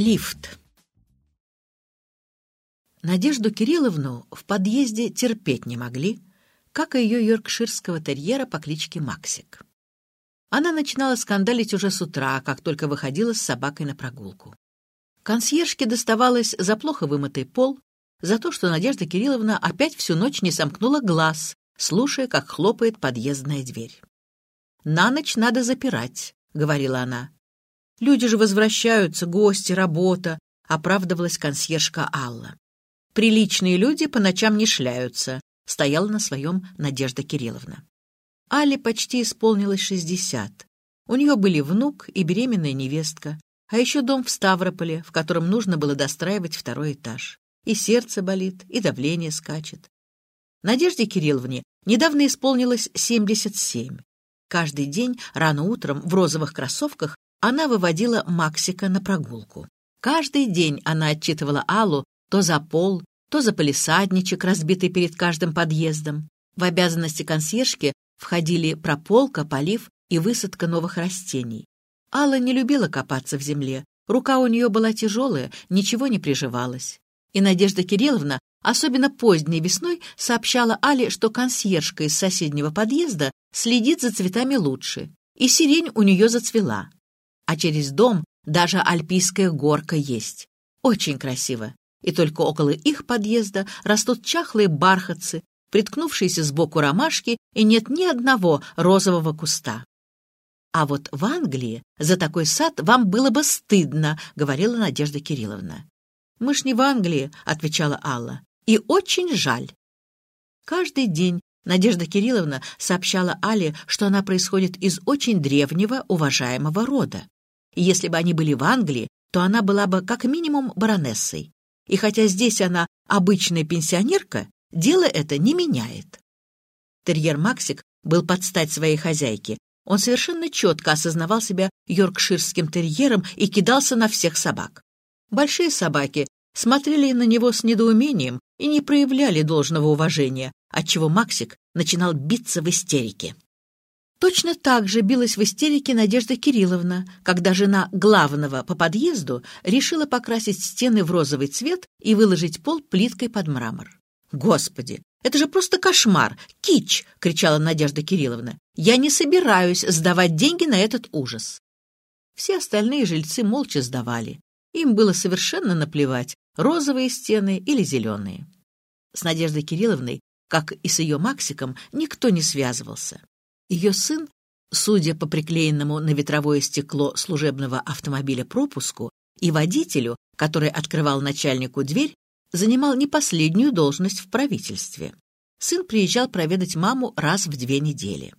Лифт. Надежду Кирилловну в подъезде терпеть не могли, как и ее йоркширского терьера по кличке Максик. Она начинала скандалить уже с утра, как только выходила с собакой на прогулку. Консьержке доставалось за плохо вымытый пол, за то, что Надежда Кирилловна опять всю ночь не сомкнула глаз, слушая, как хлопает подъездная дверь. «На ночь надо запирать», — говорила она. «Люди же возвращаются, гости, работа», — оправдывалась консьержка Алла. «Приличные люди по ночам не шляются», — стояла на своем Надежда Кирилловна. Алле почти исполнилось шестьдесят. У нее были внук и беременная невестка, а еще дом в Ставрополе, в котором нужно было достраивать второй этаж. И сердце болит, и давление скачет. Надежде Кирилловне недавно исполнилось 77. Каждый день рано утром в розовых кроссовках она выводила Максика на прогулку. Каждый день она отчитывала Аллу то за пол, то за полисадничек, разбитый перед каждым подъездом. В обязанности консьержки входили прополка, полив и высадка новых растений. Алла не любила копаться в земле, рука у нее была тяжелая, ничего не приживалось. И Надежда Кирилловна, особенно поздней весной, сообщала Але, что консьержка из соседнего подъезда следит за цветами лучше, и сирень у нее зацвела. А через дом даже альпийская горка есть. Очень красиво. И только около их подъезда растут чахлые бархатцы, приткнувшиеся сбоку ромашки, и нет ни одного розового куста. «А вот в Англии за такой сад вам было бы стыдно», — говорила Надежда Кирилловна. «Мы ж не в Англии», — отвечала Алла. «И очень жаль». Каждый день Надежда Кирилловна сообщала Але, что она происходит из очень древнего, уважаемого рода. И если бы они были в Англии, то она была бы как минимум баронессой. И хотя здесь она обычная пенсионерка, дело это не меняет. Терьер Максик был под стать своей хозяйке, он совершенно четко осознавал себя йоркширским терьером и кидался на всех собак. Большие собаки смотрели на него с недоумением и не проявляли должного уважения, отчего Максик начинал биться в истерике. Точно так же билась в истерике Надежда Кирилловна, когда жена главного по подъезду решила покрасить стены в розовый цвет и выложить пол плиткой под мрамор. «Господи, это же просто кошмар! Кич!» — кричала Надежда Кирилловна. «Я не собираюсь сдавать деньги на этот ужас!» Все остальные жильцы молча сдавали. Им было совершенно наплевать, розовые стены или зеленые. С Надеждой Кирилловной, как и с ее Максиком, никто не связывался. Ее сын, судя по приклеенному на ветровое стекло служебного автомобиля пропуску и водителю, который открывал начальнику дверь, занимал не последнюю должность в правительстве. Сын приезжал проведать маму раз в две недели.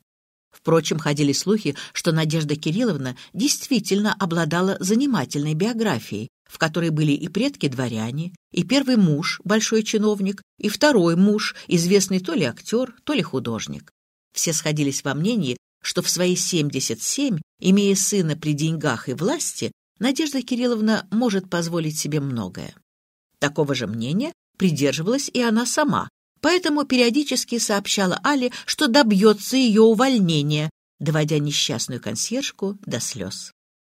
Впрочем, ходили слухи, что Надежда Кирилловна действительно обладала занимательной биографией, в которой были и предки-дворяне, и первый муж, большой чиновник, и второй муж, известный то ли актер, то ли художник. Все сходились во мнении, что в свои 77, имея сына при деньгах и власти, Надежда Кирилловна может позволить себе многое. Такого же мнения придерживалась и она сама, поэтому периодически сообщала Але, что добьется ее увольнения, доводя несчастную консьержку до слез.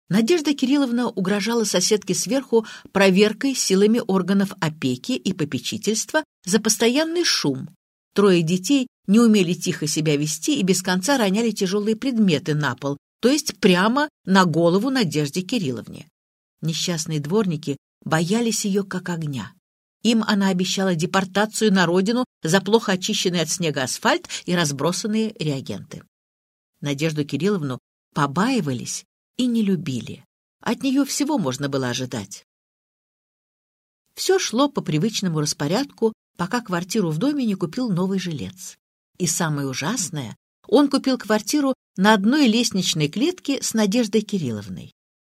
Надежда Кирилловна угрожала соседке сверху проверкой силами органов опеки и попечительства за постоянный шум. Трое детей не умели тихо себя вести и без конца роняли тяжелые предметы на пол, то есть прямо на голову Надежде Кирилловне. Несчастные дворники боялись ее как огня. Им она обещала депортацию на родину за плохо очищенный от снега асфальт и разбросанные реагенты. Надежду Кирилловну побаивались и не любили. От нее всего можно было ожидать. Все шло по привычному распорядку, пока квартиру в доме не купил новый жилец. И самое ужасное, он купил квартиру на одной лестничной клетке с Надеждой Кирилловной.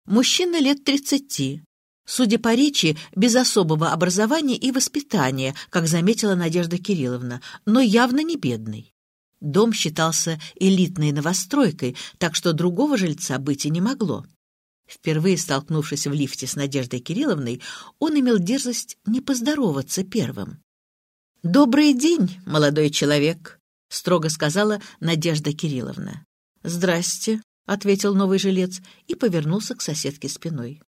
Мужчина лет тридцати, Судя по речи, без особого образования и воспитания, как заметила Надежда Кирилловна, но явно не бедный. Дом считался элитной новостройкой, так что другого жильца быть и не могло. Впервые столкнувшись в лифте с Надеждой Кирилловной, он имел дерзость не поздороваться первым. «Добрый день, молодой человек», — строго сказала Надежда Кирилловна. «Здрасте», — ответил новый жилец и повернулся к соседке спиной.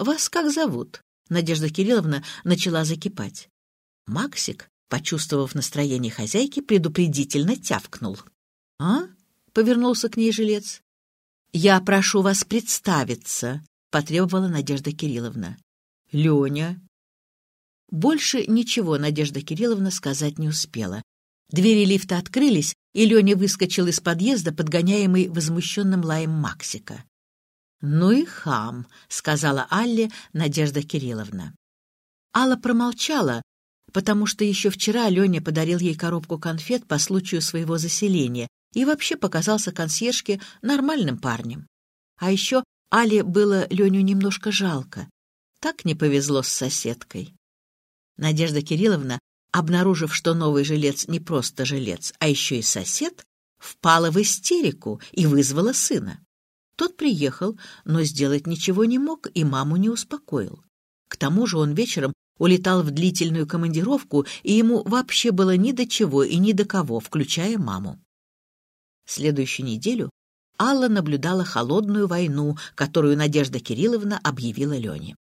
Вас как зовут?» Надежда Кирилловна начала закипать. Максик, почувствовав настроение хозяйки, предупредительно тявкнул. «А?» — повернулся к ней жилец. «Я прошу вас представиться», — потребовала Надежда Кирилловна. «Леня». Больше ничего Надежда Кирилловна сказать не успела. Двери лифта открылись, и Леня выскочил из подъезда, подгоняемый возмущенным лаем Максика. «Ну и хам», — сказала Алле Надежда Кирилловна. Алла промолчала, потому что еще вчера Леня подарил ей коробку конфет по случаю своего заселения и вообще показался консьержке нормальным парнем. А еще Але было Леню немножко жалко. Так не повезло с соседкой. Надежда Кирилловна, обнаружив, что новый жилец не просто жилец, а еще и сосед, впала в истерику и вызвала сына. Тот приехал, но сделать ничего не мог и маму не успокоил. К тому же он вечером улетал в длительную командировку, и ему вообще было ни до чего и ни до кого, включая маму. Следующую неделю Алла наблюдала холодную войну, которую Надежда Кирилловна объявила Лене.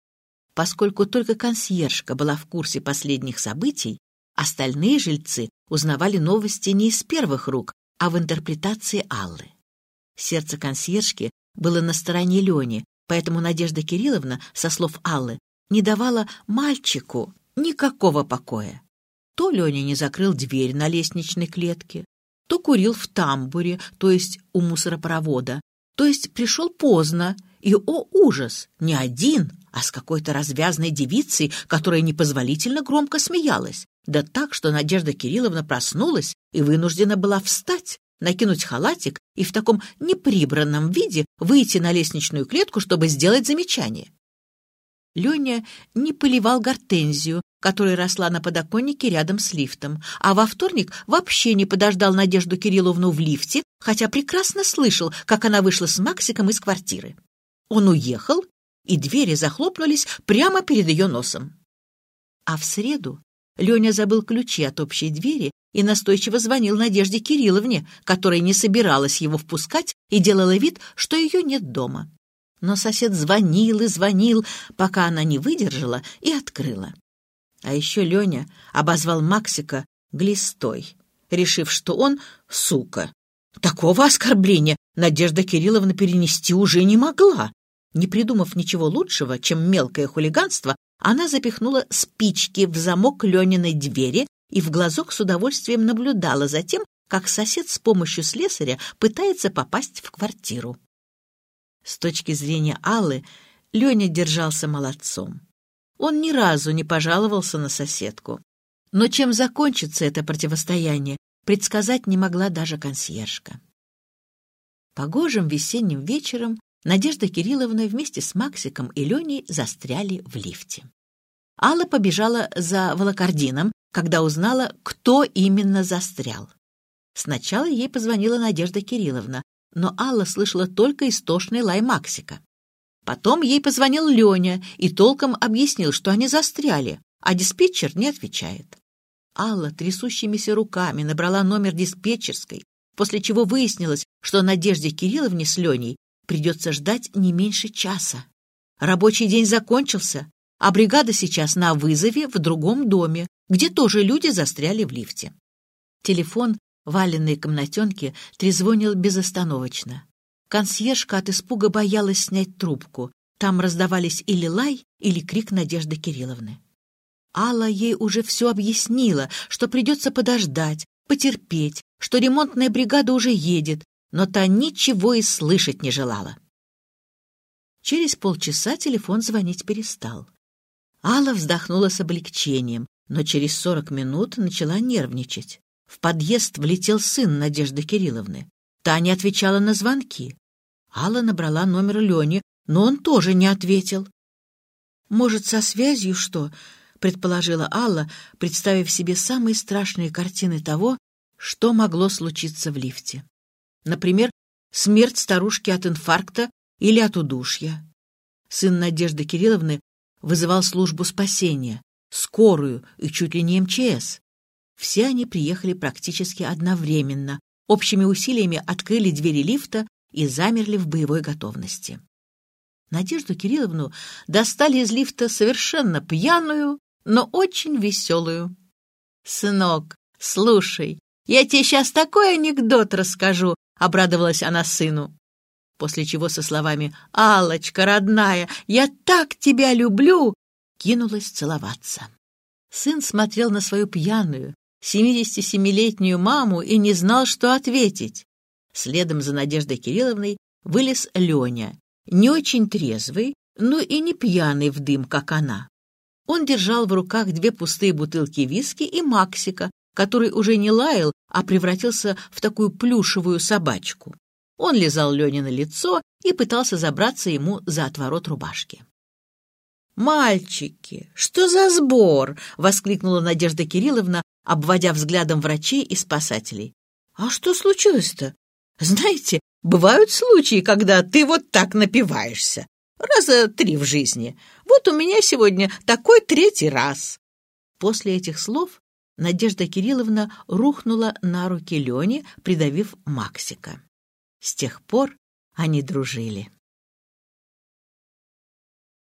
Поскольку только консьержка была в курсе последних событий, остальные жильцы узнавали новости не из первых рук, а в интерпретации Аллы. Сердце консьержки было на стороне Лени, поэтому Надежда Кирилловна, со слов Аллы, не давала мальчику никакого покоя. То Леня не закрыл дверь на лестничной клетке, то курил в тамбуре, то есть у мусоропровода, то есть пришел поздно, и, о ужас, не один, а с какой-то развязной девицей, которая непозволительно громко смеялась. Да так, что Надежда Кирилловна проснулась и вынуждена была встать, накинуть халатик и в таком неприбранном виде выйти на лестничную клетку, чтобы сделать замечание. Леня не поливал гортензию, которая росла на подоконнике рядом с лифтом, а во вторник вообще не подождал Надежду Кирилловну в лифте, хотя прекрасно слышал, как она вышла с Максиком из квартиры. Он уехал, и двери захлопнулись прямо перед ее носом. А в среду Леня забыл ключи от общей двери и настойчиво звонил Надежде Кирилловне, которая не собиралась его впускать и делала вид, что ее нет дома. Но сосед звонил и звонил, пока она не выдержала и открыла. А еще Леня обозвал Максика глистой, решив, что он сука. Такого оскорбления Надежда Кирилловна перенести уже не могла. Не придумав ничего лучшего, чем мелкое хулиганство, она запихнула спички в замок Лениной двери и в глазок с удовольствием наблюдала за тем, как сосед с помощью слесаря пытается попасть в квартиру. С точки зрения Аллы, Леня держался молодцом. Он ни разу не пожаловался на соседку. Но чем закончится это противостояние, предсказать не могла даже консьержка. Погожим весенним вечером Надежда Кирилловна вместе с Максиком и Леней застряли в лифте. Алла побежала за волокордином, когда узнала, кто именно застрял. Сначала ей позвонила Надежда Кирилловна, но Алла слышала только истошный лай Максика. Потом ей позвонил Леня и толком объяснил, что они застряли, а диспетчер не отвечает. Алла трясущимися руками набрала номер диспетчерской, после чего выяснилось, что Надежде Кирилловне с Леней придется ждать не меньше часа. Рабочий день закончился, а бригада сейчас на вызове в другом доме, где тоже люди застряли в лифте. Телефон валенной комнатенки трезвонил безостановочно. Консьержка от испуга боялась снять трубку. Там раздавались или лай, или крик Надежды Кирилловны. Алла ей уже все объяснила, что придется подождать, потерпеть, что ремонтная бригада уже едет, но та ничего и слышать не желала. Через полчаса телефон звонить перестал. Алла вздохнула с облегчением, но через сорок минут начала нервничать. В подъезд влетел сын Надежды Кирилловны. Та не отвечала на звонки. Алла набрала номер Лени, но он тоже не ответил. «Может, со связью что?» — предположила Алла, представив себе самые страшные картины того, что могло случиться в лифте. Например, смерть старушки от инфаркта или от удушья. Сын Надежды Кирилловны вызывал службу спасения, скорую и чуть ли не МЧС. Все они приехали практически одновременно, общими усилиями открыли двери лифта и замерли в боевой готовности. Надежду Кирилловну достали из лифта совершенно пьяную, но очень веселую. «Сынок, слушай, я тебе сейчас такой анекдот расскажу», — обрадовалась она сыну. После чего со словами «Аллочка, родная, я так тебя люблю!» кинулась целоваться. Сын смотрел на свою пьяную, 77-летнюю маму и не знал, что ответить. Следом за Надеждой Кирилловной вылез Леня, не очень трезвый, но и не пьяный в дым, как она. Он держал в руках две пустые бутылки виски и Максика, который уже не лаял, а превратился в такую плюшевую собачку. Он лизал Лене на лицо и пытался забраться ему за отворот рубашки. «Мальчики, что за сбор?» — воскликнула Надежда Кирилловна, обводя взглядом врачей и спасателей. «А что случилось-то? Знаете, бывают случаи, когда ты вот так напиваешься. Раза три в жизни. Вот у меня сегодня такой третий раз». После этих слов Надежда Кирилловна рухнула на руки Лене, придавив Максика. С тех пор они дружили.